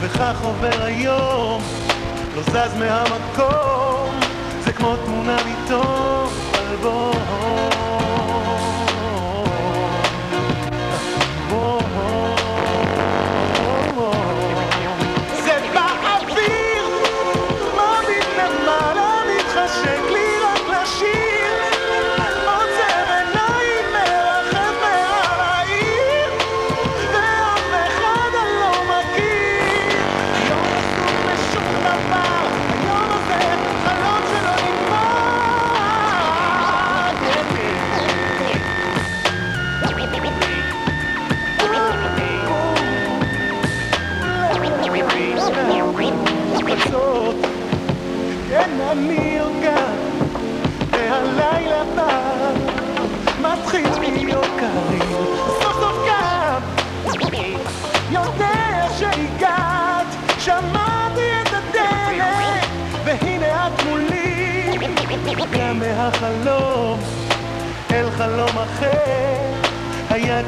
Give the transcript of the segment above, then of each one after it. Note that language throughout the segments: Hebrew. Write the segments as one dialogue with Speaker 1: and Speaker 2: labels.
Speaker 1: וכך עובר היום, לא זז מהמקום, זה כמו תמונה מתוך אלבום.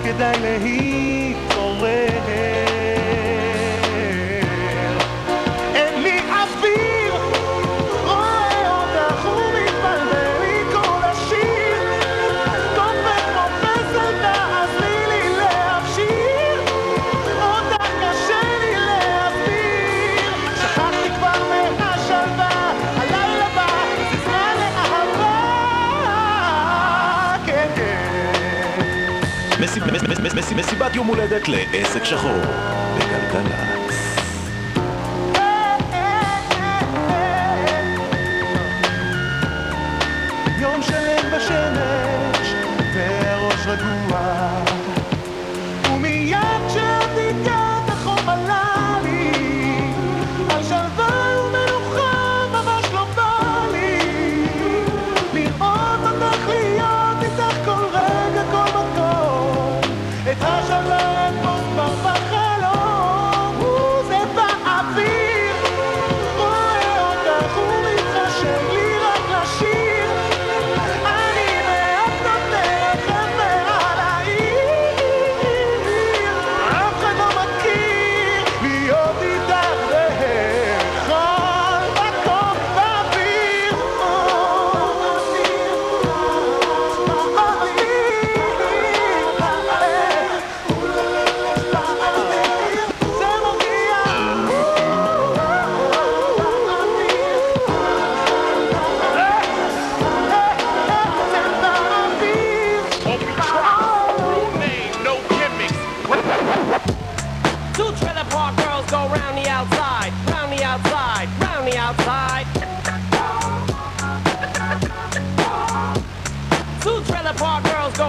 Speaker 1: כדאי להתעורר
Speaker 2: מסיבת יום הולדת לעסק שחור בגלגלצ.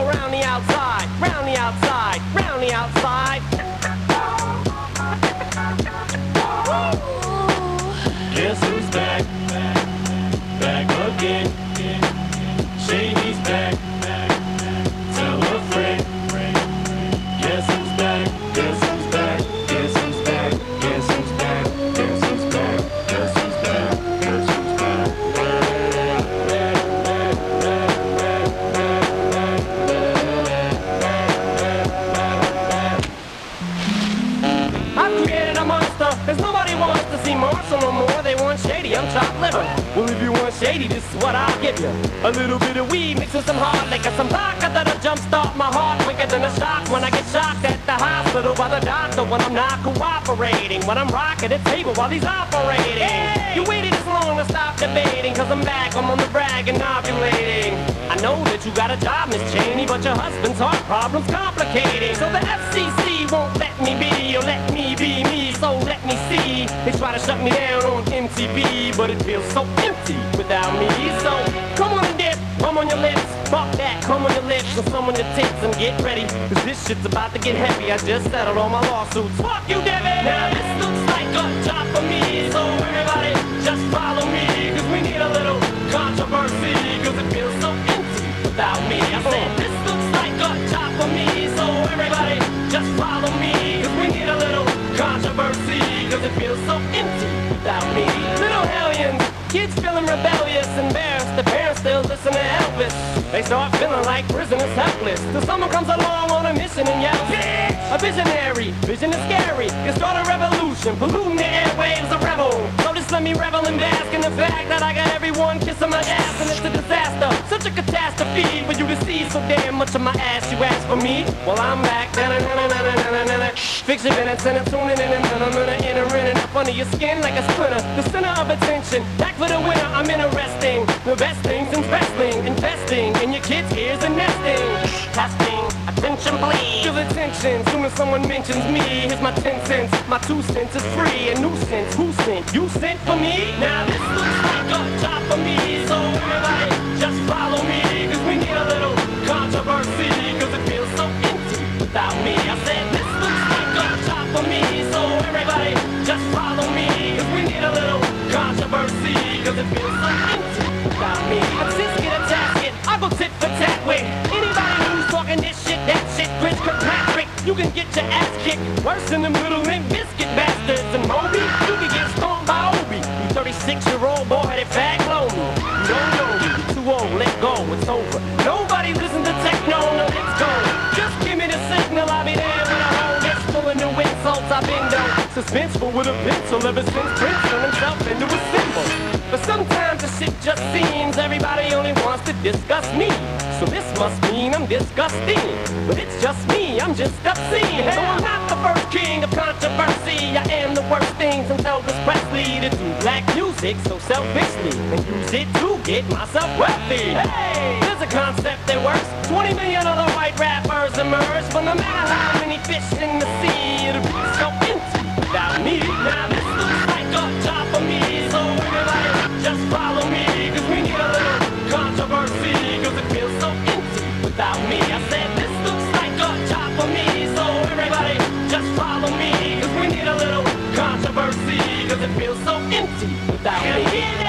Speaker 1: around the outside.
Speaker 3: A little bit of weed mixed with some hard liquor, some vodka that'll jumpstart my heart quicker than a shock when I get shocked at the hospital by the doctor when I'm not cooperating. When I'm rocking the table while he's operating. Hey! You waited this long to stop debating, cause I'm back, I'm on the brag and ovulating. I know that you got a job, Miss Cheney, but your husband's heart problem's complicating. So the FCC won't let me be, or let me be me, so let me see. They try to shut me down on MTV, but it feels so empty without me. So come on and dip, come on your lips. Fuck that, come on your lips and some on your tits and get ready. Cause this shit's about to get heavy. I just settled all my lawsuits. Fuck you, Devin! Now this looks like a job for me. So everybody just follow me. Cause we need a little controversy. Cause it feels so empty without me. I said this looks for me. So everybody just follow me. Cause we need a little controversy. Cause it feels so empty without me. Little hellions Kids feeling rebellious, embarrassed, the parents still Elvis. They start feeling like prisoners helpless. Till someone comes along on a mission and yells, A visionary, vision is scary. You start a revolution polluting the airwaves, a rebel. So just let me revel and bask in the fact that I got everyone kissing my ass and it's a disaster. Such a catastrophe for you see so damn much of my ass. You ask for me? Well, I'm back. Fix your minutes and I'm tuning in and I'm gonna enter in and up under your skin like a splinter. The center of attention. Back for the winner, I'm interesting. The best things in wrestling, investing in your kids' ears and nesting. Testing, attention please. Feel attention, soon as someone mentions me. Here's my ten cents, my two cents is free. A nuisance, who sent? You sent for me? Now this looks like a job for me. So everybody, just follow me. Cause we need a little controversy. Cause it feels so empty without me. I said this looks like a job for me. So everybody, just follow me. Cause we need a little controversy. Cause it feels so empty worse than them little limp biscuit bastards. And Moby, you can get stoned by Obi. You 36 year old boy, that fag blow me. You don't know me, you're too old, let go, it's over. Nobody listen to techno, no, let's go. Just give me the signal, I'll be there when I hold list full of new insults. I've been done suspenseful with a pencil ever since Prince turned himself into a symbol. But sometimes the shit just seems everybody only wants to discuss me. So this must mean I'm disgusting. But it's just me, I'm just obscene. So I'm not first king of controversy. I am the worst thing since Elvis Presley to do black music so selfishly. And use it to get myself wealthy. Hey, there's a concept that works. 20 million other white rappers emerge. But no matter how many fish in the sea, it'll be so empty without me. Now empty without me.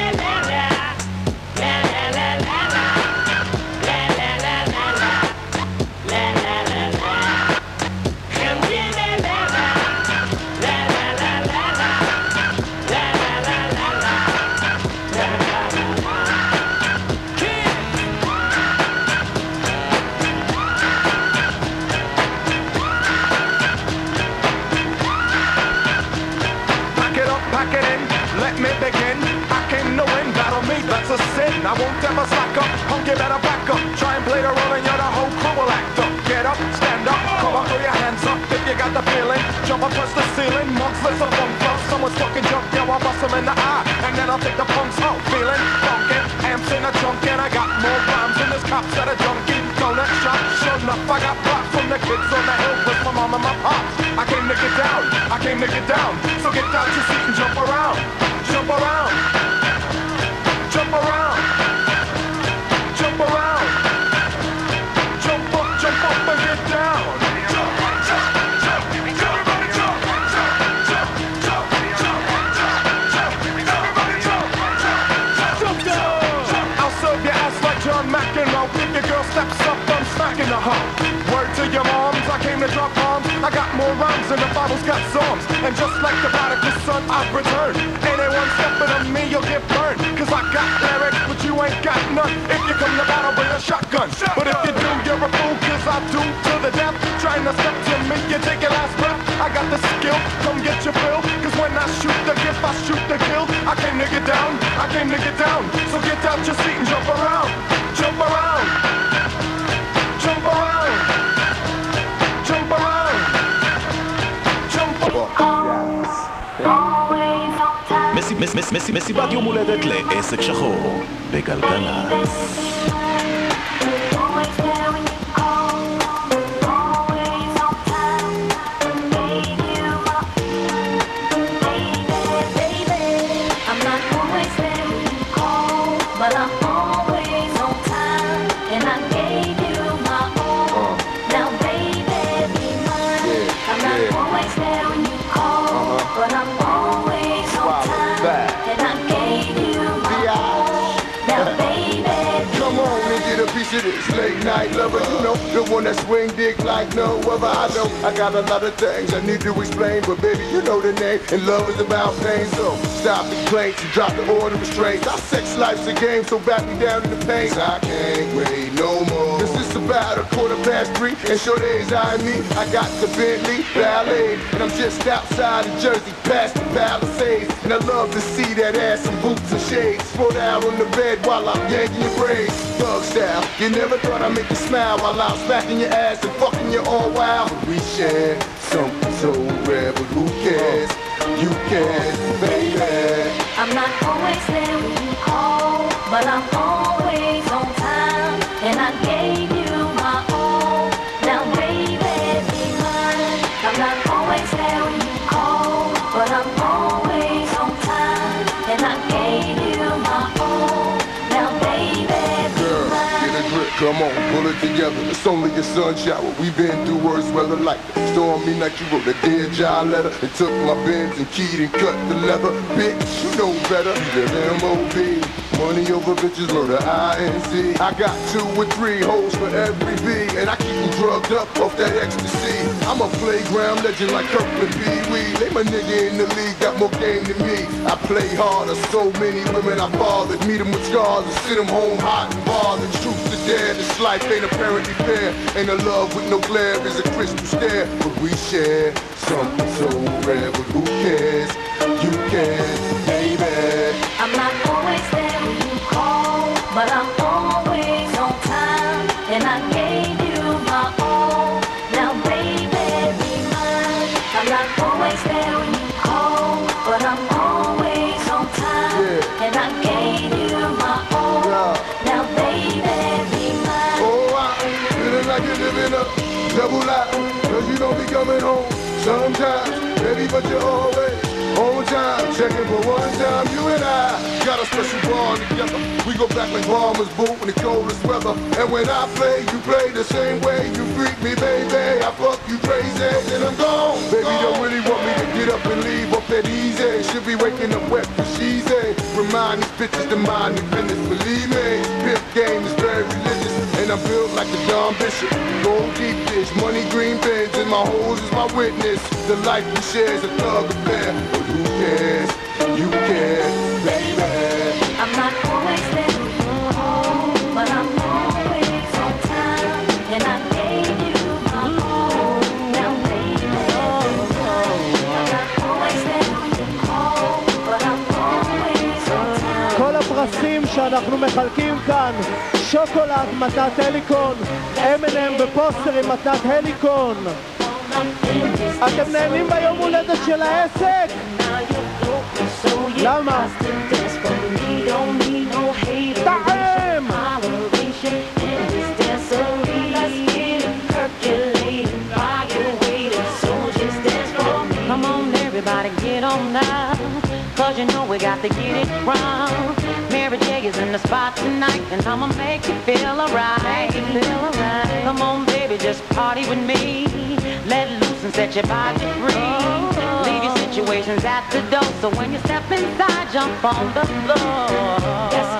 Speaker 3: Kids
Speaker 4: on the hill with my mom and my pops. I came to get down, I came to get down. I've returned. Anyone stepping on me, you'll get burned. Cause I got lyrics, but you ain't got none. If you come to battle, bring a shotgun. But if you do, you're a fool, cause I do to the death. Trying to step to me, you take your last breath. I got the skill, come get your fill. Cause when I shoot the gift, I shoot the kill. I came to get down, I came to get down. So get out your seat and. Jump around.
Speaker 1: מסיבת יום הולדת לעסק שחור בגלגלצ.
Speaker 5: Late night lover. You know, the one that swing dick like no other. I know I got a lot of things I need to explain, but baby, you know the name. And love is about pain, so stop the complaints and drop the order of restraints. Our sex life's a game, so back me down in the pain. I can't wait no more. About a quarter past three, and sure days I me. I got the Bentley Ballet, and I'm just outside of Jersey, past the Palisades. And I love to see that ass in boots and shades. Throw down on the bed while I'm yanking your braids. Thug style, you never thought I'd make you smile while I'm smacking your ass and fucking you all wild. We share something so rare, but who cares? You can, together. It's only a sun shower. We've been through worse weather like that. Stormy night, you wrote a dear job letter and took my bins and keyed and cut the leather. Bitch, you know better. Live M.O.B. Money over bitches, murder I-N-C. I got two or three hoes for every V, and I keep them drugged up off that ecstasy. I'm a playground legend like Kirkland Pee Wee. They my nigga in the league, got more game than me. I play harder, so many women I fathered. Meet them with scars and send them home hot and bothered. Truth to dare, this life ain't apparently fair. Ain't a love with no glare is a crystal stare. But we share something so rare, but who cares? You can, baby.
Speaker 6: I'm not always there when you call, but I'm
Speaker 5: double life. Cause you don't be coming home sometimes. Baby, but you're always on time. Checking for one time, you and I got a special bond together. We go back like bombers boot in the coldest weather. And when I play, you play the same way. You freak me, baby. I fuck you crazy, then I'm gone. Baby, don't really want me to get up and leave up that easy. Should be waking up wet for she's a. Remind these bitches to mind their business. Believe me, pimp game is very religious And I'm built like the Don Bishop. Gold deep dish, money green bins, and my hoes is my witness. The life we share is a thug affair. But who cares? You care, baby.
Speaker 6: I'm not always there when you call, but I'm always on time. And I gave you my all. Now, baby, be mine. I'm not always there when you call, but I'm always on time.
Speaker 7: כל הפרסים שאנחנו מחלקים כאן, שוקולד מתנת הליקון, M&M ופוסטרים מתנת הליקון. אתם נהנים ביום הולדת של העסק? למה? טעם!
Speaker 8: Come on, everybody, get on now. Cause you know we got to get it wrong. In the spot tonight, and I'ma make you feel alright. Feel alright. Come on, baby, just party with me. Let loose and set your body free. Oh. Leave your situations at the door, so when you step inside, jump on the floor. Let's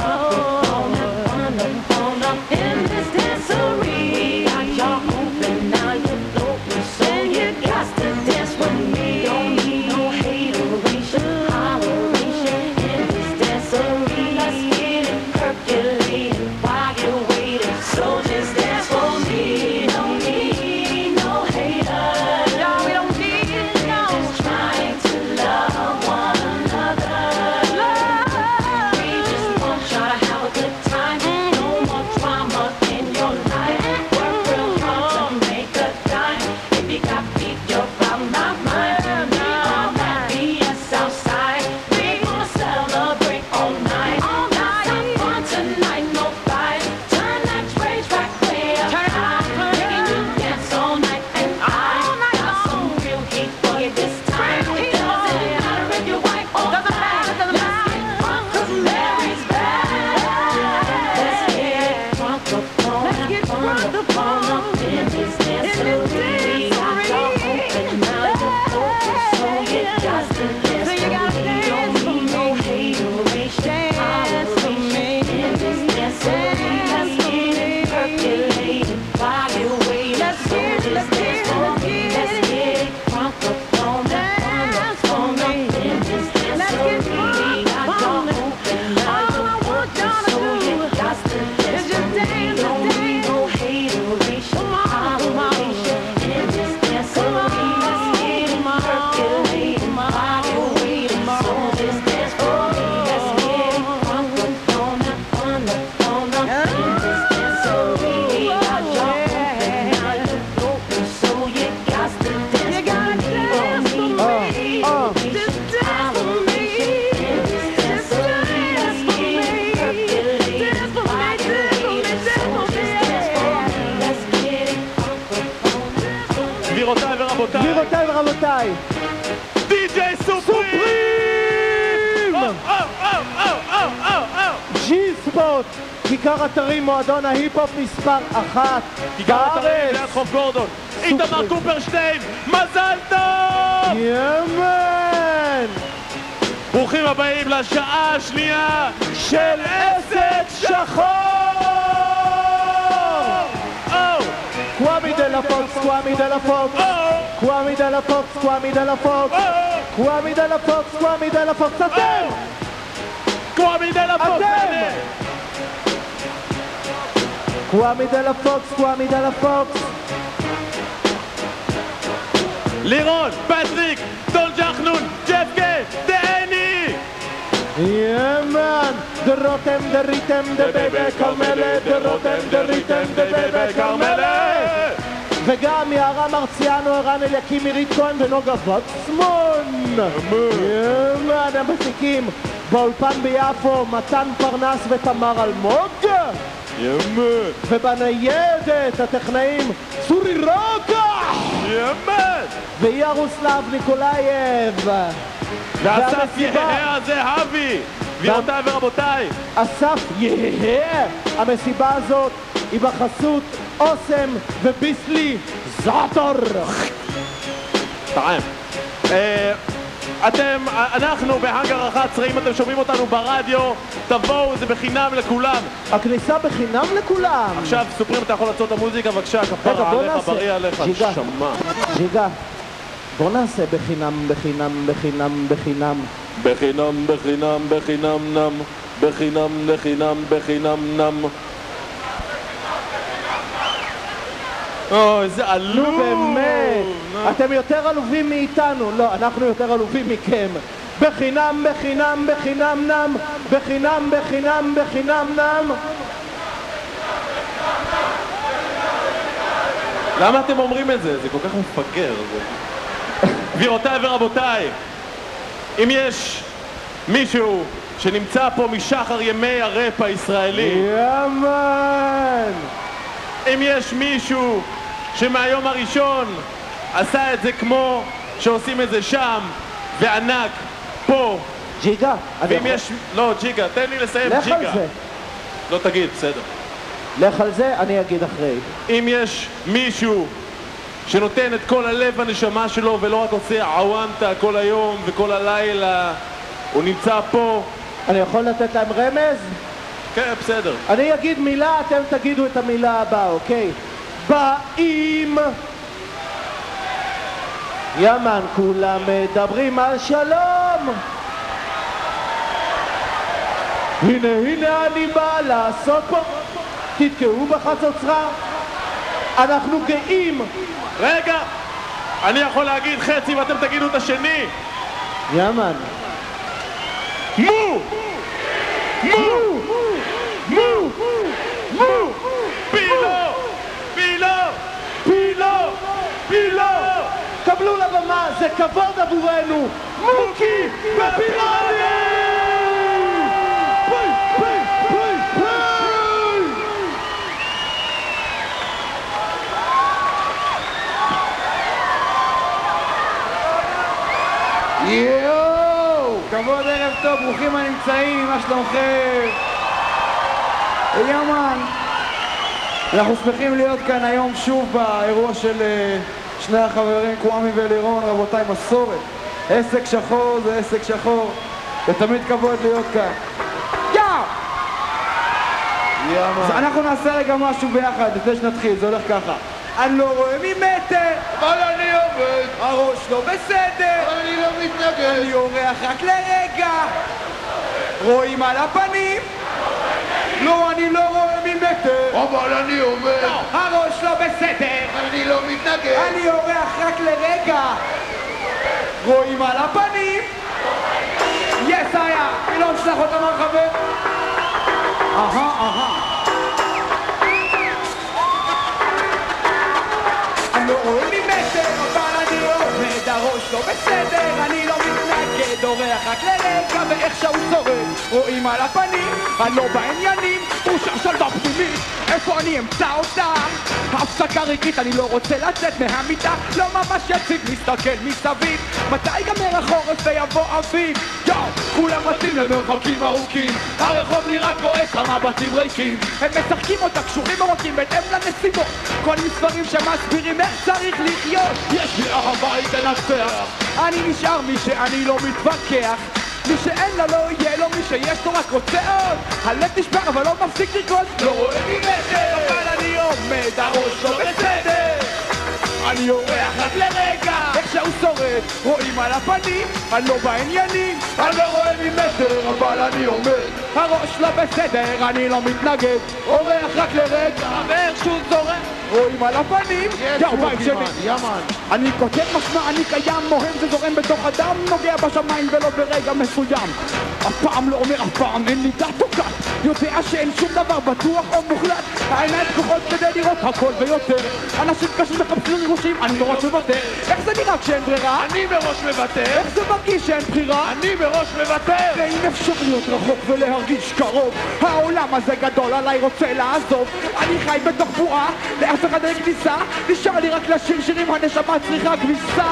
Speaker 9: ורבותיי,
Speaker 7: גבירותיי ורבותיי,
Speaker 9: די.ג'יי סופרים! או, או, או.
Speaker 7: ג'י ספוט, כיכר אתרים מועדון ההיפ-הופ מספר אחת
Speaker 9: כיכר אתרים. ליד חוף גורדון. איתמר קופרשטיין, מזל טוב!
Speaker 7: ימן!
Speaker 9: ברוכים הבאים לשעה השנייה
Speaker 7: של עסק שחור! Kwame de la Fox, Kwame
Speaker 9: de
Speaker 7: la Fox, Kwame de la Fox, Kwame de
Speaker 9: la
Speaker 7: Fox, Kwame de la Fox, Kwame de la Fox,
Speaker 9: Atem Kwame de la
Speaker 7: Fox,
Speaker 9: Atem
Speaker 7: Kwame de la Fox, Kwame de la Fox.
Speaker 9: Liron, Patrick, Don Jarnoun, Jeff Gay,
Speaker 7: ימן! דה רותם, דה ריתם, דה בייבי כרמלה, כרמלה! וגם יערה מרציאנו, ערן אליקים, עירית כהן ונוגה וקסמון! ימן, הם מפיקים באולפן ביפו, מתן פרנס ותמר אלמוג!
Speaker 9: ימן,
Speaker 7: ובניידת הטכנאים סורי רוקה!
Speaker 9: ימן!
Speaker 7: וירוסלב ניקולאייב!
Speaker 9: ואסף
Speaker 7: והמסיבה.
Speaker 9: יהיה זהבי! גבירותיי ורבותיי,
Speaker 7: אסף יהה! המסיבה הזאת היא בחסות אוסם וביסלי זאטור!
Speaker 9: טעם. אתם, אנחנו בהאנגר 11, אם אתם שומעים אותנו ברדיו, תבואו, זה בחינם לכולם.
Speaker 7: הכניסה בחינם לכולם!
Speaker 9: עכשיו, סופרים, אתה יכול לעצור את המוזיקה, בבקשה, כפרה עליך. בריא עליך. נשמה.
Speaker 7: ג'יגה, בוא נעשה בחינם, בחינם, בחינם, בחינם.
Speaker 9: בחינם, בחינם, בחינם נם, בחינם, לחינם, בחינם נם. אוי, איזה עלוב!
Speaker 7: נו באמת. אתם יותר עלובים מאיתנו, לא, אנחנו יותר עלובים מכם. בחינם, בחינם, בחינם נם, בחינם, בחינם, בחינם נם.
Speaker 9: למה אתם אומרים את זה? זה כל כך מפגר. זה... גבירותיי ורבותיי, אם יש מישהו שנמצא פה משחר ימי הראפ הישראלי,
Speaker 7: יאמן!
Speaker 9: אם יש מישהו שמהיום הראשון עשה את זה כמו שעושים את זה שם, וענק, פה,
Speaker 7: ג'יגה,
Speaker 9: ואם. יש... לא, ג'יגה, תן לי לסיים,
Speaker 7: לך על
Speaker 9: ג'יגה.
Speaker 7: זה.
Speaker 9: לא תגיד, בסדר.
Speaker 7: לך על זה, אני אגיד אחרי.
Speaker 9: אם יש מישהו שנותן את כל הלב והנשמה שלו ולא רק עושה עוונטה כל היום וכל הלילה, הוא נמצא פה,
Speaker 7: אני יכול לתת להם רמז?
Speaker 9: כן, בסדר.
Speaker 7: אני אגיד מילה, אתם תגידו את המילה הבאה, אוקיי? באים! ימן, כולם מדברים על שלום! הנה, הנה אני בא לעשות פה... תתקעו בחצוצרה! אנחנו גאים!
Speaker 9: רגע! אני יכול להגיד חצי ואתם תגידו את השני!
Speaker 7: ימן!
Speaker 9: מו! מו! מו!
Speaker 7: קבלו לבמה, זה כבוד עבורנו! מוקי ופיראני!
Speaker 10: יואו! כבוד ערב טוב, ברוכים הנמצאים, מה שלומכם? יאמן, אנחנו שמחים להיות כאן היום שוב באירוע של אה, שני החברים, קוואמי ולירון, רבותיי, מסורת. עסק שחור זה עסק שחור, ותמיד כבוד להיות כאן. יאו! אז אנחנו נעשה רגע משהו ביחד לפני שנתחיל, זה הולך ככה. אני לא רואה ממטר,
Speaker 5: אבל אני עובד,
Speaker 10: הראש לא בסדר,
Speaker 5: אבל אני לא מתנגד.
Speaker 10: אני אורח רק לרגע. רואים על הפנים? לא, אני לא רואה ממטר.
Speaker 5: אבל אני עובד,
Speaker 10: הראש לא בסדר,
Speaker 5: אני לא מתנגד.
Speaker 10: אני אורח רק לרגע. רואים על הפנים? יס היה, לא נשלח אותם על חבר. אהה, אהה. אני לא רואה ממטר, אבל אני עומד, הראש לא בסדר, אני לא מתנגד, אורח רק לרגע, ואיך שהוא שורד, רואים על הפנים, אני לא בעניינים, תחושה שלווה פנימית, איפה אני אמצא אותה? הפסקה רגעית, אני לא רוצה לצאת מהמיטה, לא ממש יציב, מסתכל מסביב, מתי ייגמר החורף ויבוא אביב? יואו, כולם רצים למרחקים ארוכים, הרחוב נראה כועס, המבטים ריקים, הם משחקים אותה קשורים ורוצים בהתאם לנסיבות, קונים ספרים שמסבירים איך צריך לחיות, יש לי אהבה היא תנצח, אני נשאר מי שאני לא מתווכח. מי שאין לה לא יהיה לו, מי שיש לו רק רוצה עוד. הלב נשבר אבל לא מפסיק לרקוד לא רואה ממטר אבל אני עומד, הראש לא בסדר. אני אורח רק לרגע. איך שהוא שורד, רואים על הפנים אני לא בעניינים. אני לא רואה ממטר אבל אני עומד. הראש לא בסדר, אני לא מתנגד. אורח רק לרגע. ואיך שהוא זורק רואים על הפנים יאו בית
Speaker 5: ימן.
Speaker 10: אני כותב משמע אני קיים, מוהם זה זורם בתוך הדם, נוגע בשמיים ולא ברגע מסוים. אף פעם לא אומר אף פעם, אין לי דת או כת, יודע שאין שום דבר בטוח או מוחלט. העיניים פקוחות כדי לראות הכל ויותר. אנשים קשים מחפשים נירושים, אני מראש מוותר. איך זה נראה כשאין ברירה?
Speaker 5: אני מראש מוותר,
Speaker 10: איך זה מרגיש שאין בחירה?
Speaker 5: אני מראש מוותר.
Speaker 10: ואם אפשר להיות רחוק ולהרגיש קרוב העולם הזה גדול עליי רוצה לעזוב אני חי בתוך בועה, לאף אחד אין כניסה נשאר לי רק לשיר שירים, הנשמה צריכה כביסה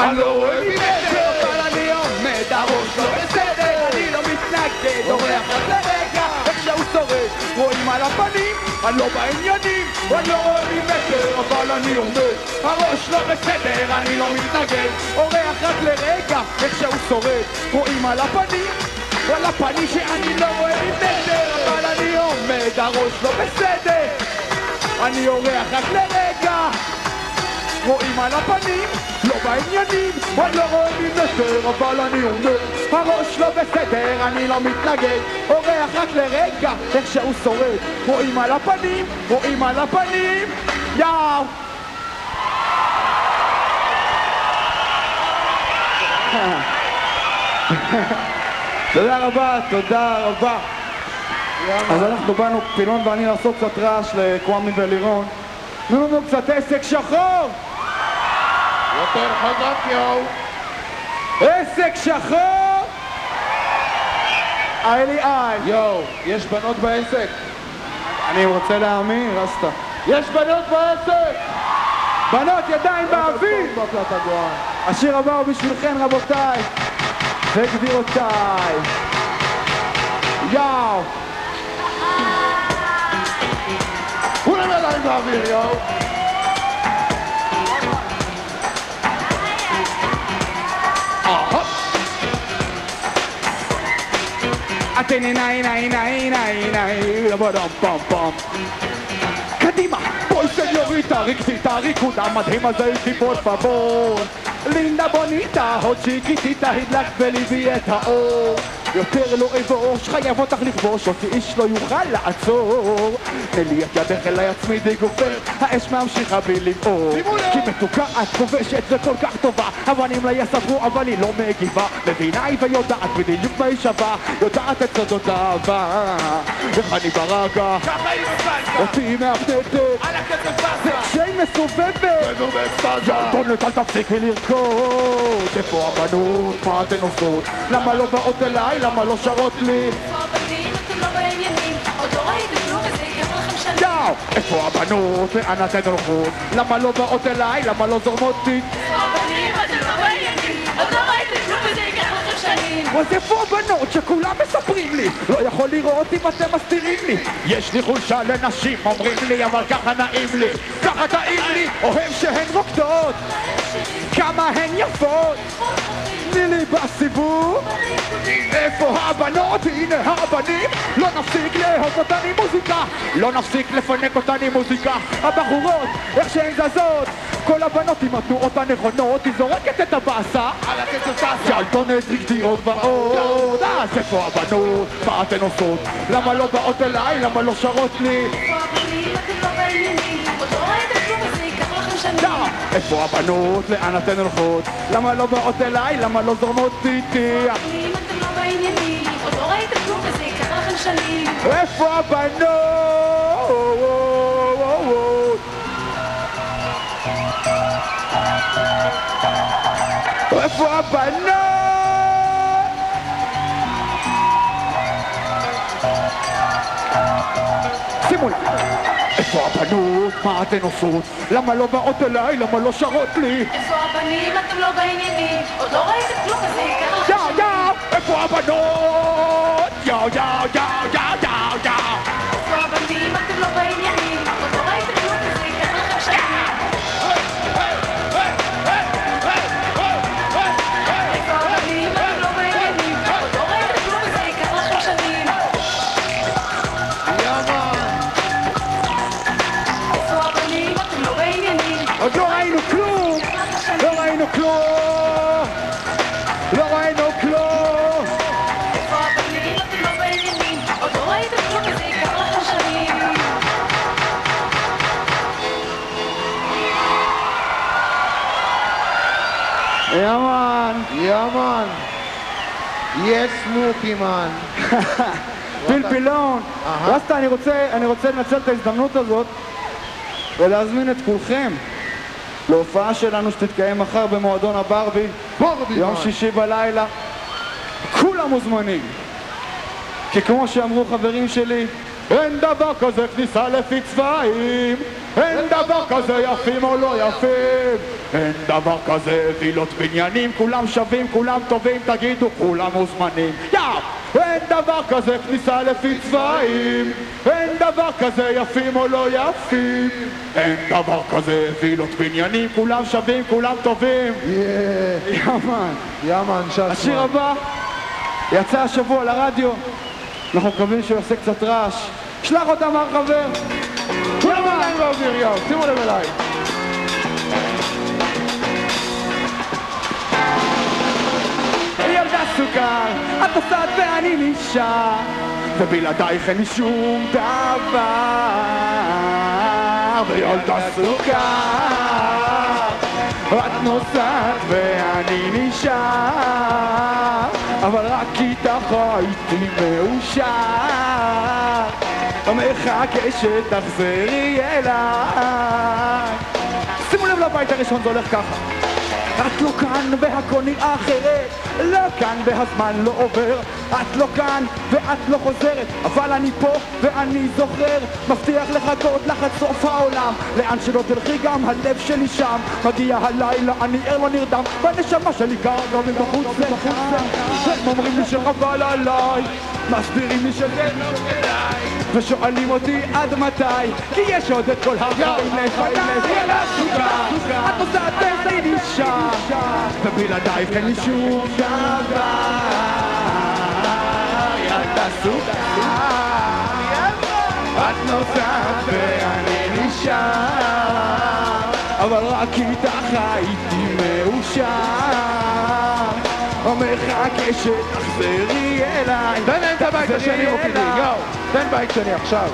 Speaker 10: אני לא רואה ממטר, אבל אני עומד, הראש לא בסדר, אני לא מתנגד, אורח רק לרגע, איך שהוא שורד, רואים על הפנים, אני לא בעניינים, אני לא רואה ממטר, אבל אני עומד, הראש לא בסדר, אני לא מתנגד, אורח רק לרגע, איך שהוא שורד, רואים על הפנים, על הפנים שאני לא רואה ממטר, אבל אני עומד, הראש לא בסדר, אני אורח רק לרגע רואים על הפנים, לא בעניינים, אני לא רואה ממטר, אבל אני עומד, הראש לא בסדר, אני לא מתנגד, אורח רק לרגע, איך שהוא שורד, רואים על הפנים, רואים על הפנים, יאו! תודה רבה, תודה רבה. אז אנחנו באנו, פילון ואני, לעשות קצת רעש לקוואמי ולירון. תנו לנו קצת עסק שחור!
Speaker 5: יותר חזק יואו.
Speaker 10: עסק שחור! היה לי איי.
Speaker 5: יואו, יש בנות בעסק?
Speaker 10: אני רוצה להאמין, רסטה.
Speaker 5: יש בנות בעסק!
Speaker 10: בנות, ידיים באוויר! השיר הבא הוא בשבילכם, רבותיי וגבירותיי. יאו!
Speaker 5: כולם ידיים באוויר יואו.
Speaker 10: אתן עיניי, עיניי, עיניי, עיניי, עיניי, לבדם פם פם. קדימה, בואי סניוריטה, ריקסיטה, ריקוד המדהים הזה איתי פור פבור. לינדה בוניטה, עוד צ'יקיטיטה, הדלקת בליבי את האור. יותר לא אבוש, חייב אותך לכבוש, אותי איש לא יוכל לעצור. תני את ידך אליי עצמידי גופר, האש ממשיכה בי לבעור. כי מתוקה את כובשת וכל כך טובה, הבנים לה יספרו אבל היא לא מגיבה. מבינה היא ויודעת בדיוק מה היא שווה, יודעת את סודות האהבה. איך אני ברגע,
Speaker 5: היא!
Speaker 10: אותי
Speaker 5: על הכסף באסה!
Speaker 10: כשהיא מסובבת. ירדונת אל תפסיקי לרקוד איפה הבנות? מה אתן עושות? למה לא באות אליי? למה לא שרות לי? יאו! איפה הבנות? לאן אתן הולכות? למה לא באות אליי? למה לא זורמות לי? אז איפה הבנות שכולם מספרים לי? לא יכול לראות אם אתם מסתירים לי יש לי חולשה לנשים אומרים לי אבל ככה נעים לי ככה טעים לי אוהב שהן רוקדות כמה הן יפות תני לי בסיבוב איפה הבנות? הנה הבנים לא נפסיק לאהוב אותן עם מוזיקה לא נפסיק לפנק אותן עם מוזיקה הבחורות, איך שהן זזות כל הבנות עם התנועות הנכונות היא זורקת את הבאסה על הקצב שלטונת רגדיות ועוד אז איפה הבנות? מה אתן עושות? למה לא באות אליי? למה לא שרות לי?
Speaker 6: אתם לא בעניינים שנים
Speaker 10: יא! איפה הבנות? לאן אתן הולכות? למה לא באות אליי? למה לא זורמות איתי?
Speaker 6: הבנים? אתם לא בעניינים עוד לא ראיתם כלום וזה ייקח לכם שנים
Speaker 10: איפה הבנות? איפה הבנות? שימו לב, איפה הבנות? מה אתן עושות? למה לא באות אליי? למה לא שרות לי?
Speaker 6: איפה הבנים? אתם לא בעניינים עוד לא ראיתם כלום וזה ייקח לכם
Speaker 10: יא יא! איפה הבנות? יא יא יא
Speaker 11: מן.
Speaker 10: פלפילון! רסטה, אני רוצה, לנצל את ההזדמנות הזאת ולהזמין את כולכם להופעה שלנו שתתקיים מחר במועדון הברבי,
Speaker 11: ברבי
Speaker 10: יום. שישי בלילה. כולם מוזמנים. כי כמו שאמרו חברים שלי, אין דבר כזה כניסה לפי צבעים, אין דבר כזה יפים או לא יפים, אין דבר כזה וילות בניינים, כולם שווים, כולם טובים, תגידו, כולם מוזמנים. יא! אין דבר כזה כניסה לפי צבעים, אין דבר כזה יפים או לא יפים, אין דבר כזה וילות בניינים, כולם שווים, כולם טובים. יאמן.
Speaker 11: יאמן, שץ
Speaker 10: השיר הבא יצא השבוע לרדיו, אנחנו מקווים שהוא יעשה קצת רעש. שלח אותם מר חבר.
Speaker 11: עדיין באוויר, יאו, שימו לב אליי.
Speaker 10: ילדה סוכר, את נוסעת ואני נשאר, ובלעדייך אין לי שום דבר. וילדה סוכר, את נוסעת ואני נשאר, אבל רק איתך הייתי מאושר. מחכה שתחזרי אליי. שימו לב לבית הראשון, זה הולך ככה. את לא כאן והכל נראה אחרת לא כאן והזמן לא עובר. את לא כאן ואת לא חוזרת אבל אני פה ואני זוכר. מבטיח לחכות לך עד סוף העולם. לאן שלא תלכי גם הלב שלי שם. מגיע הלילה אני ער לא נרדם. והנשמה שלי גר גם מבחוץ לחוץ הם אומרים לי שחבל עליי. מסבירים לי שזה לא כדאי ושואלים אותי עד מתי? כי יש עוד את כל החיים לפניי ילדה סוכר את נוסעת ואני נשאר ובלעדייך אין לי שום דבר ילדה סוכר את נוסעת ואני נשאר. אבל רק איתך הייתי מאושר. מחכה שתחזרי אליי.
Speaker 11: תן להם את הבית
Speaker 10: תחזרי
Speaker 11: השני, מוקידי. יואו. תן בית שני עכשיו.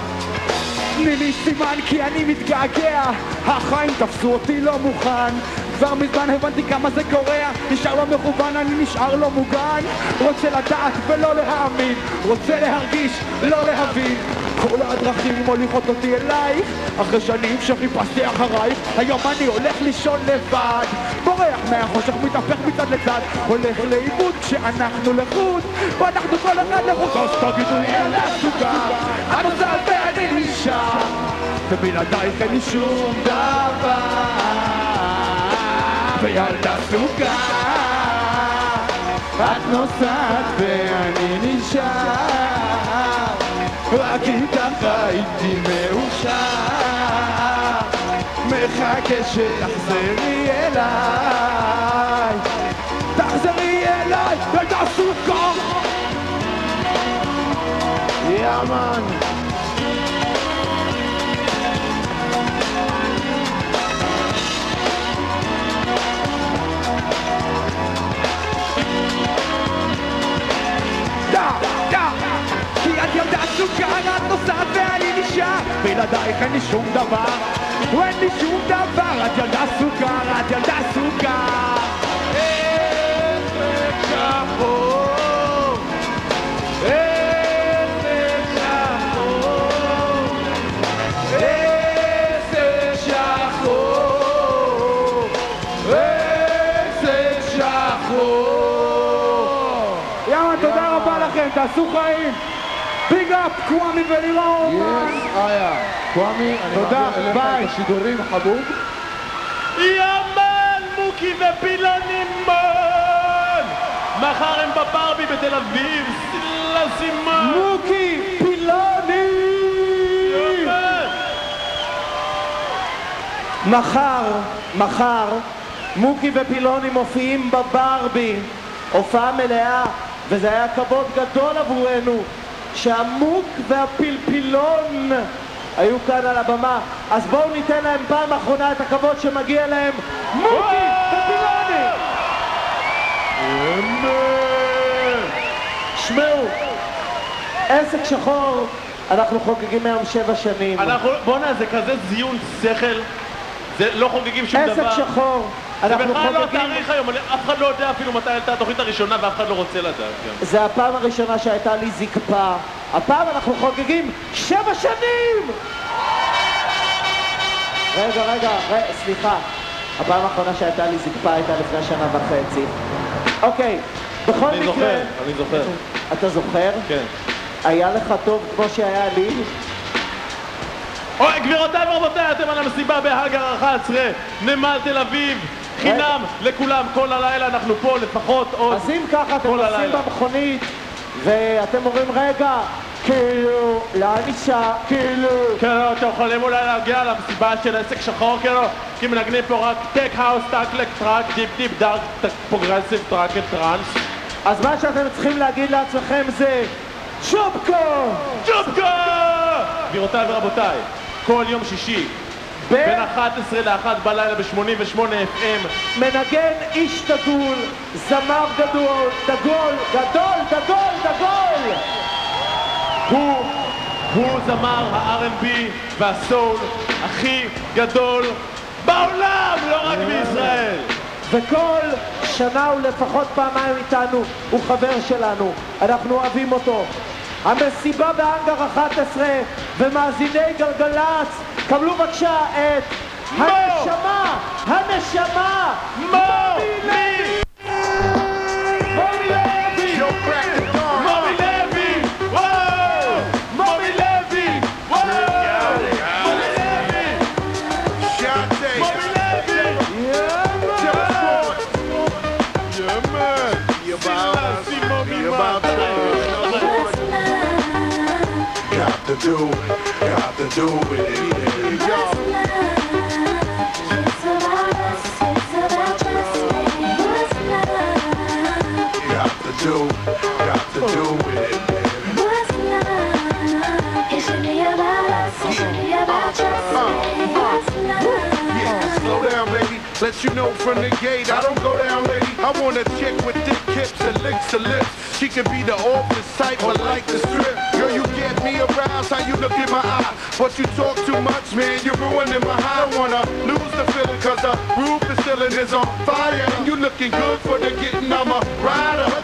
Speaker 10: תני לי סימן כי אני מתגעגע. החיים תפסו אותי לא מוכן. כבר מזמן הבנתי כמה זה קורע. נשאר לא מכוון, אני נשאר לא מוגן. רוצה לדעת ולא להאמין. רוצה להרגיש, לא להבין כל הדרכים מוליכות אותי אלייך. אחרי שנים שחיפשתי אחרייך היום אני הולך לישון לבד. בורח מהחושך, מתהפך מצד לצד הולך לאיבוד כשאנחנו לחוד. ואנחנו כל אחד לחוד. אז תגידו לי אין הסוגה את נוסעת ואני נשאר. ובלעדייך אין לי שום דבר. וילדה סוגה את נוסעת ואני נשאר, רק איתך הייתי מאושר, מחכה שתחזרי אליי, תחזרי אליי ותעסוקה.
Speaker 11: יאמן.
Speaker 10: דה, בלעדייך אין לי שום דבר, אין לי שום דבר, את ילדה סוכר, את ילדה סוכר. רבה לכם, תעשו חיים. ביג אפ, קוואמי ולירון.
Speaker 11: יס, איה. קוואמי, אני
Speaker 10: תודה,
Speaker 11: מעביר אליך. את השידורים, חבוב.
Speaker 9: יאמן, מוקי ופילונים מן! מחר הם בברבי בתל אביב, לסימן!
Speaker 10: מוקי פילוני!
Speaker 9: יאמן!
Speaker 7: מחר, מחר, מוקי ופילוני מופיעים בברבי, הופעה מלאה, וזה היה כבוד גדול עבורנו שהמוק והפלפילון היו כאן על הבמה. אז בואו ניתן להם פעם אחרונה את הכבוד שמגיע להם, מוקי ופילוני! שמעו, עסק שחור, אנחנו חוגגים היום שבע שנים.
Speaker 9: אנחנו, בואנה, זה כזה זיון שכל, זה לא חוגגים שום דבר.
Speaker 7: עסק שחור,
Speaker 9: זה
Speaker 7: אנחנו
Speaker 9: בכלל לא. התאריך היום, אני- אף אחד לא יודע אפילו מתי הייתה התוכנית הראשונה ואף אחד לא רוצה לדעת גם.
Speaker 7: זה הפעם הראשונה שהייתה לי זקפה. הפעם אנחנו חוגגים שבע שנים! רגע, רגע, רגע, סליחה. הפעם האחרונה שהייתה לי זקפה הייתה לפני שנה וחצי. אוקיי, בכל
Speaker 9: אני
Speaker 7: מקרה...
Speaker 9: זוכר, אני זוכר.
Speaker 7: אתה זוכר?
Speaker 9: כן.
Speaker 7: היה לך טוב כמו שהיה לי?
Speaker 9: אוי, גבירותיי ורבותיי, אתם על המסיבה בהאגר 11, נמל תל אביב, חינם לכולם, כל הלילה אנחנו פה לפחות עוד...
Speaker 7: אז אם ככה אתם נוסעים. במכונית ואתם אומרים, רגע, כאילו, לאן נשאר, כאילו...
Speaker 9: כן, אתם יכולים אולי להגיע למסיבה של עסק שחור, כאילו, כי מנגנים פה רק טק האוס, טאקלק, טראק, דיפ דיפ דארק, פרוגרסיב, טראק וטראנס.
Speaker 7: אז מה שאתם צריכים להגיד לעצמכם זה צ'ופקו!
Speaker 9: צ'ופקו! גבירותיי ורבותיי, כל יום שישי, בין 11 ל-1 בלילה ב-88 FM,
Speaker 7: מנגן איש דגול, זמר גדול, דגול, גדול, דגול, דגול!
Speaker 9: הוא, הוא זמר ה-R&B והסול הכי גדול בעולם, לא רק בישראל.
Speaker 7: וכל שנה הוא לפחות פעמיים איתנו, הוא חבר שלנו, אנחנו אוהבים אותו. המסיבה בהאנגר 11 ומאזיני גלגלצ, קבלו בבקשה את הנשמה, הנשמה, מומי לוי!
Speaker 4: Do, got to do it. Yo. Got to do, got to do Let you know from the gate, I don't go down, lady. I want a chick with thick hips and licks her lips. She could be the office type, but like the strip. Girl, you get me aroused, how you look in my eye. But you talk too much, man, you're ruining my high. I wanna lose the feeling, cause the roof is ceiling is on fire. And you looking good for the getting, I'm a rider.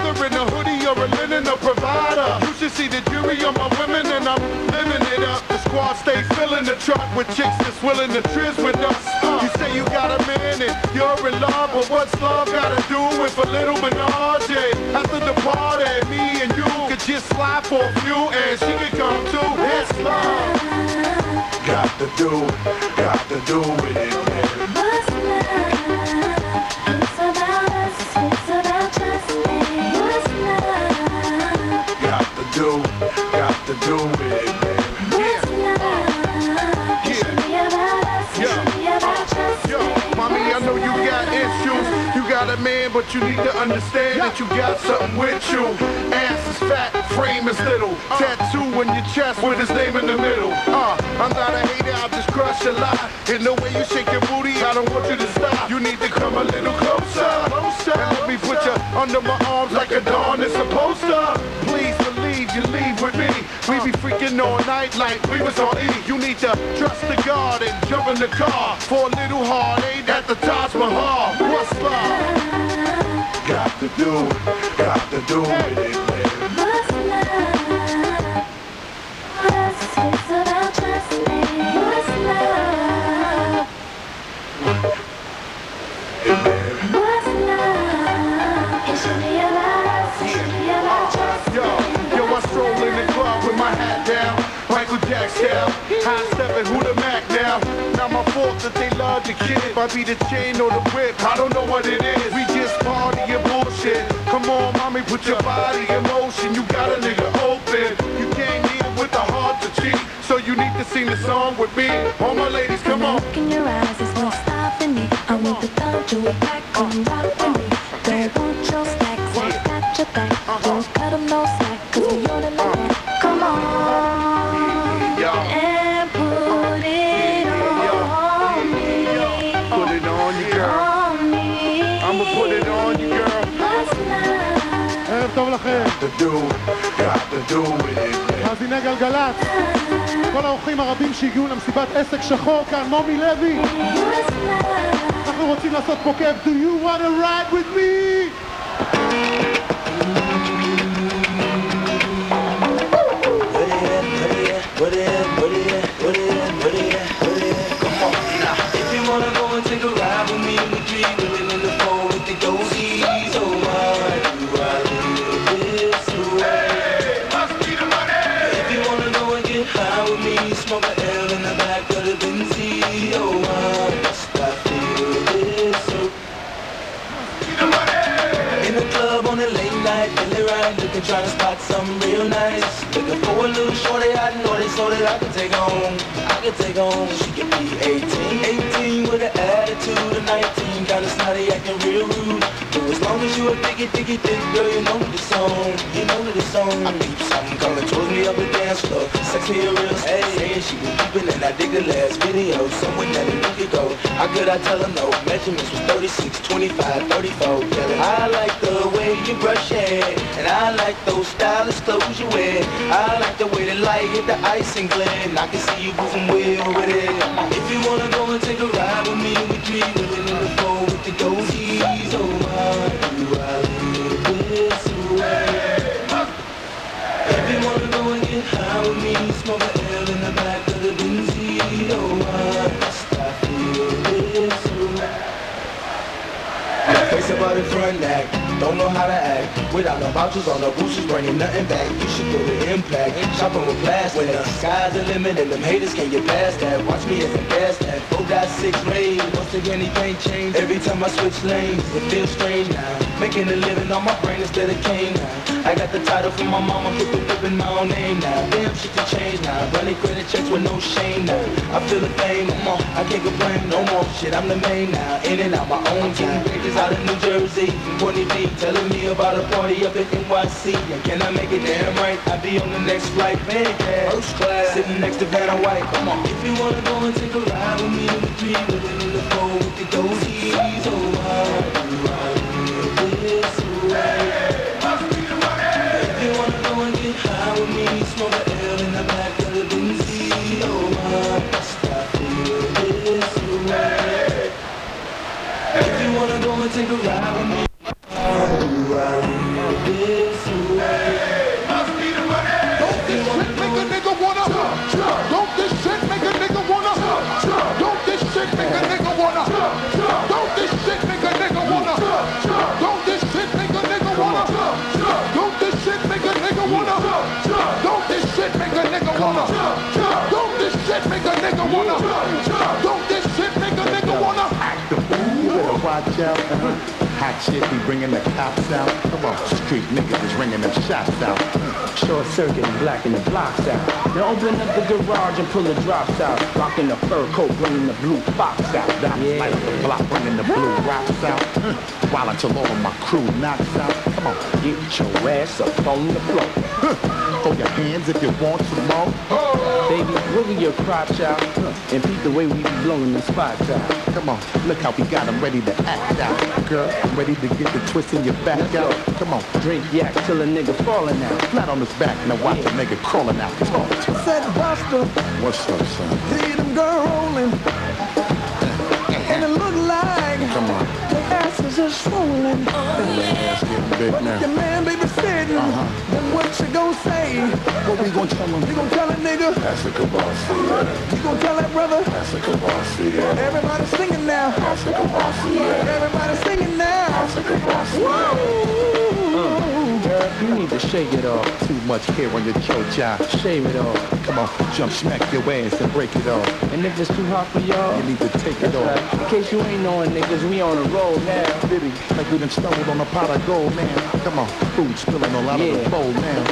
Speaker 4: A linen, a provider. You should see the jury on my women, and I'm living it up. The squad stay filling the truck with chicks that's willing to trizz with us. You say you got a man and you're in love, but what's love gotta do with a little menage? After the party, me and you could just slide for a few, and she could come too. It's love. Got to do, got to do with it, man. You need to understand that you got something with you. Ass is fat, frame is little. Tattoo on your chest with his name in the middle. Uh, I'm not a hater, I'll just crush a lot. In the way you shake your booty, I don't want you to stop. You need to come a little closer. closer. And let me put you under my arms like a dawn is supposed to. Please believe you leave with me. We be freaking all night like we was on E. You need to trust the God and jump in the car for a little heartache at the Taj Mahal. What's love? Got to do, got to do it,
Speaker 6: love
Speaker 4: the kid. Might be the chain or the whip, I don't know what it is. We just party and bullshit. Come on, mommy, put your body in motion. You got a nigga open. You can't need it with the heart to cheat. So you need to sing the song with me. All my ladies, come on.
Speaker 6: Look in your eyes, it's no stopping me. I want to it back, come
Speaker 4: man.
Speaker 12: מאזיני גלגלצ, כל האורחים הרבים שהגיעו למסיבת עסק שחור כאן, מומי לוי? אנחנו רוצים לעשות פה כיף, do you want to ride with me?
Speaker 13: Girl, you know the song. You know the song. I peep something coming towards me up the dance floor. Sex me a real hey, saying she was peeping and I dig the last video. Somewhere that we could go. How could I tell her no? Measurements was 36, 25, 34. Tell her I like the way you brush hair, and I like those stylish clothes you wear. I like the way the light hit the ice and and I can see you moving way over there. If you wanna go and take a ride with me, butterfly neck don't know how to act. Without no vouchers on the boosters, bringing nothing back. You should feel the impact. Shopping with glass when the sky's the limit and them haters can't get past that. Watch me as I gas that. Four got six rays. Once again, anything change. Every time I switch lanes, it feels strange now. Making a living on my brain instead of cane now. I got the title from my mama, put the whip in my own name now. Damn shit to change now. Running credit checks with no shame now. I feel the fame, no more. I can't complain no more. Shit, I'm the main now. In and out my own time. Pages out of New Jersey, from Courtney B, telling me about a party up in NYC. And can I make it damn right? I'll be on the next flight, man. First class, sitting next to Vanna White. Come on. If you wanna go and take a ride with me in the three, living in the four with the dozies. Oh, I live this way? If you wanna go and get high with me, smoke a L in the back of the Benz. Oh, I feel this way? If you wanna go and take a ride with me,
Speaker 4: wanna? Don't this shit make a nigga wanna? Act the fool, you better watch out.
Speaker 14: hot shit, we bringing the cops out. Come on, street niggas is ringing them shots out.
Speaker 15: Short circuit and blacking the blocks out. Now open up the garage and pull the drops out. Rocking the fur coat, bringing the blue box out.
Speaker 14: Down like the block, bringing the blue rocks out. Uh, While until all of my crew knocks out. Come on,
Speaker 15: Get your ass up on the floor.
Speaker 14: huh. throw your hands if you want some more.
Speaker 15: Baby, wiggle your crotch out. And beat the way we be blowing the spots out.
Speaker 14: Come on, look how we got 'em ready to act out. Girl, I'm ready to get the twist in your back out. Come on,
Speaker 15: Drink yak till a nigga falling out.
Speaker 14: flat on his back, now watch a nigga crawling out. Talk to me.
Speaker 16: Said Buster,
Speaker 14: What's up, son?
Speaker 16: see them girl rolling. Swollen.
Speaker 14: ass getting big
Speaker 16: Your man baby sitting.
Speaker 14: Uh-huh.
Speaker 16: Then what you gon' say?
Speaker 14: What we gonna tell him?
Speaker 16: You gon' tell a nigga?
Speaker 14: That's a kabasi,
Speaker 16: You gon' tell that brother?
Speaker 14: that's a kabasi,
Speaker 16: Everybody singing now.
Speaker 14: that's a kabasi,
Speaker 16: Everybody singing now.
Speaker 14: that's a kabasi.
Speaker 15: Girl, you need to shake it off.
Speaker 14: Too much hair on your chocha.
Speaker 15: Shave it off.
Speaker 14: Come on, jump, smack your ass and break it off.
Speaker 15: And if it's too hot for y'all,
Speaker 14: You need to take it off.
Speaker 15: right. In case you ain't knowing niggas, we on a roll now.
Speaker 14: Diddy, like we done stumbled on a pot of gold, man. Come on, food spilling all out of
Speaker 15: Yeah.
Speaker 14: the bowl now.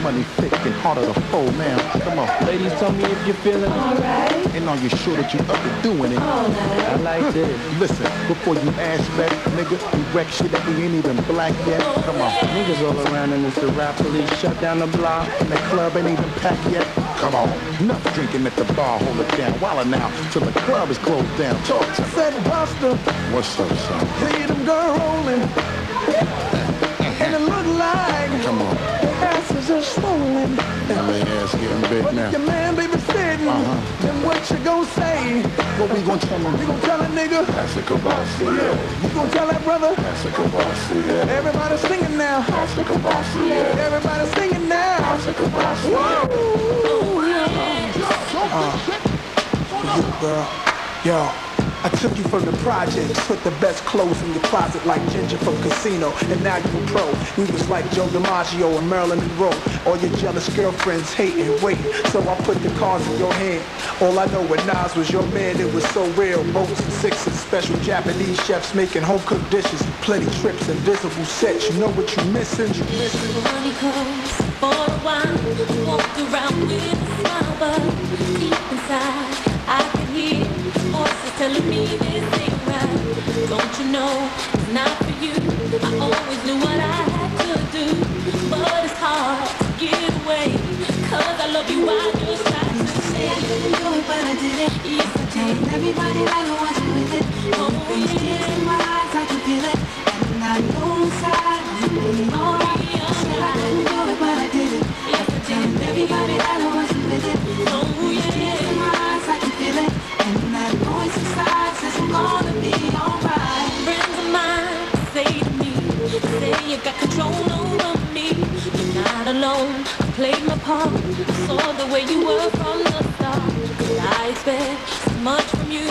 Speaker 14: Huh. Money thick and harder to fold now. Come on,
Speaker 15: Ladies, tell me if you're feeling alright.
Speaker 14: and are you sure that you're up to doing it?
Speaker 15: I like this.
Speaker 14: Listen, before you ask back, nigga, we wreck shit that we ain't even black yet. Come on,
Speaker 15: Niggas all around and it's the rap police shut down the block.
Speaker 14: and the club ain't even packed yet. Come on, enough drinking at the bar, hold it down. While now, till the club is closed down. Talk to me.
Speaker 16: Said Buster,
Speaker 14: What's up, son?
Speaker 16: see them girl rolling. And it look like
Speaker 14: Come on,
Speaker 16: the asses are swollen.
Speaker 14: and my ass getting big
Speaker 16: Your
Speaker 14: now.
Speaker 16: man baby sitting.
Speaker 14: Uh-huh.
Speaker 16: Then what you gonna say?
Speaker 14: What we gonna tell him?
Speaker 16: You gonna tell a nigga?
Speaker 14: That's a kabasi,
Speaker 16: You gonna tell that brother?
Speaker 14: That's a kabasi,
Speaker 16: Everybody singing now.
Speaker 14: That's a kabasi,
Speaker 16: Everybody singing now.
Speaker 14: That's a kabasi.
Speaker 16: You, girl. Yo, I took you from the projects, put the best clothes in your closet like Ginger from Casino, and now you're a pro. We was like Joe DiMaggio and Marilyn Monroe. All your jealous girlfriends hating, waiting. So I put the cards in your hand. All I know with Nas was your man, it was so real. Boats and sixes, special Japanese chefs making home cooked dishes, plenty trips, invisible sets. You know what you missing? You missing?
Speaker 6: Money clothes for a while. Walked around with a smile, but deep inside I could hear telling me this ain't right. Don't you know it's not for you? I always knew what I had to do, but it's hard to give away. Cause I love you, I just try to say I couldn't do it, but I did it. Yes, I did. Everybody like I want you with it. Oh, yeah. in my eyes, I can feel it. And I know inside I'm alright. I said I couldn't do it, but I did it. Yes, I did. Everybody that I was got control over me. You're not alone. I played my part. I saw the way you were from the start. Could I expect so much from you?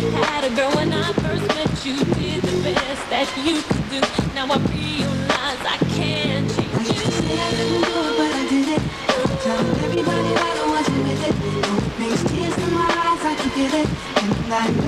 Speaker 6: You had a girl when I first met you. Did the best that you could do. Now I realize I can't change you. Say I couldn't do it, but I did it. Telling everybody that I wasn't with it. It brings tears in my eyes, I can get it. And I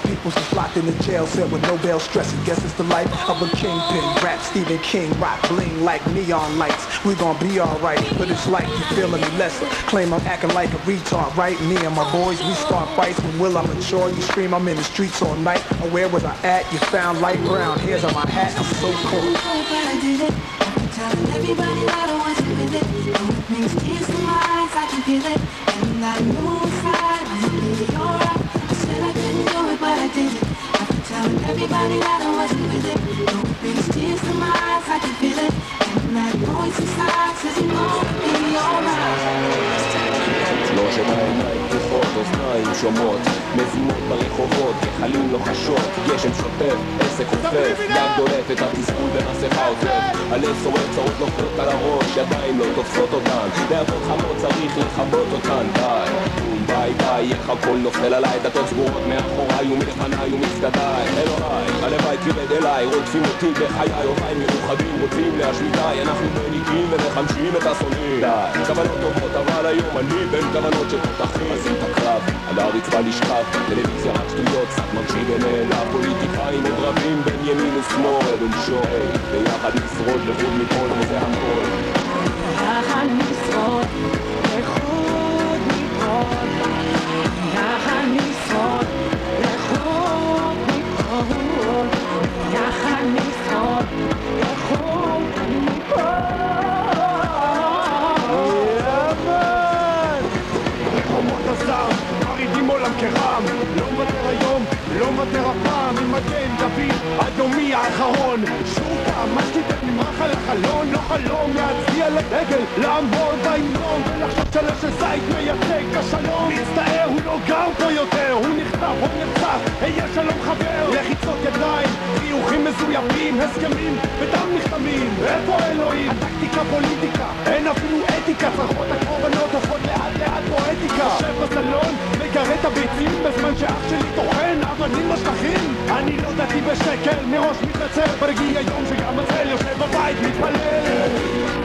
Speaker 16: people's just locked in the jail cell with no bail stressing. Guess it's the life of a kingpin. Rap Stephen King, rock bling like neon lights. We gon' be alright, but it's like you feeling me lesser. Claim I'm acting like a retard, right? Me and my boys, we start fights. When will I mature? You scream, I'm in the streets all night. Or where was I at? You found light brown hairs on my hat. I'm so cold.
Speaker 6: Telling everybody that I wasn't with it. It brings tears eyes, I can feel it. And I know I'm gonna be alright. I couldn't do it, but I did it. I'm telling everybody that I wasn't with it. It brings tears to my eyes, I can feel it. And that voice inside says.
Speaker 17: Lost at night before those nights שומעות מזימות ברחובות, גחלים לוחשות, גשם שוטף, עסק חופף, יד דולפת, התסכול במסכה עוטף, הלב שורף צרות נופלות על הראש, ידיים לא תופסות אותן, להבות חמות צריך לכבות אותן, הכל נופל עליי, דתות סגורות מאחוריי ומלפניי ומצדדיי, אלוהיי, הלוואי תרד אליי, רודפים אותי בחיי, אוהביי מאוחדים, רוצים להשמידיי, אנחנו מנהיגים ומחמשים את השונאים, די, כוונות טובות, אבל היום אני בין כוונות של תותחים, עושים את הקרב, על הרצפה לשכב, טלוויזיה רק שטויות, קצת מקשיב ונעלב, פוליטיקאים עוד רבים בין ימין ושמאל, ונשואל, ביחד נשרוד לחוד מכל וזה הכל.
Speaker 18: יחד נשרוד,
Speaker 6: I need someone. מגן דוד עד יומי האחרון. שוב פעם, מה שתיתן נמרח על החלון לא חלום להצביע לדגל, לעמוד בהמנון ולחשוב שלוש של זית מייצג השלום. מצטער, הוא לא גר פה יותר הוא נחטף, הוא נרצח, היה שלום חבר. לחיצות ידיים, חיוכים מזויפים הסכמים ודם נחתמים. איפה אלוהים? הטקטיקה פוליטיקה אין אפילו אתיקה. צרחות הקורבנות הופכות לאט לאט פואטיקה. יושב בסלון, מגרד את הביצים בזמן שאח שלי טוחן אבנים בשטחים אני לא דתי בשקל, מראש מתנצל ברגיע יום שגם הצל יושב בבית מתפלל